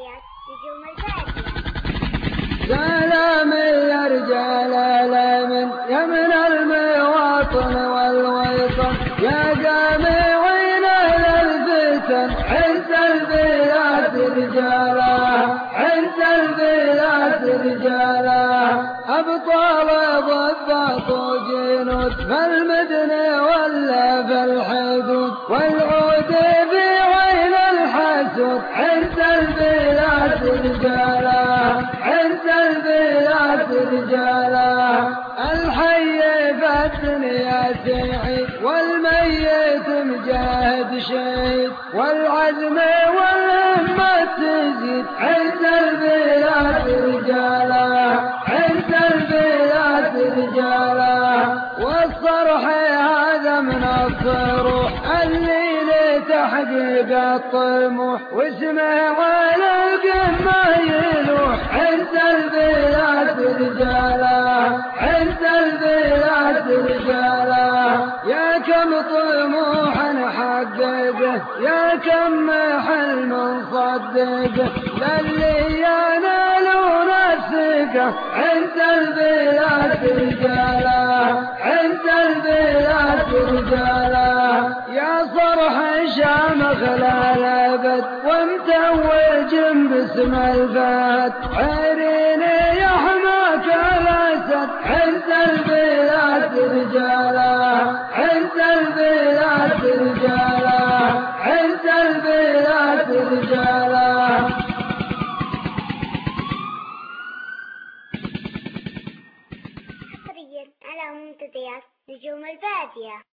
البيت نجوم البادية سلام يا رجال الامن يا من المواطن والوطن يا جامعين للفتن عز البلاد رجالها عز البلاد رجالها أبطال ضباط وجنود المدن ولا في الحدود والعود رجالها الحي في الدنيا سعيد والميت مجاهد شهيد والعزم والهمة تزيد عز البلاد رجالها عز البلاد رجالها والصرح هذا من الصروح اللي لتحقيق الطموح واسمه على كم طموح حققه يا كم حلم صدقه للي ينالون الثقة عند البلاد رجالها عند البلاد رجالها يا صرح شامخ الابد ومتوج باسم الفهد عيني يا حماك الاسد عند البلاد رجالها رجالا. حصريا على منتديات نجوم البادية.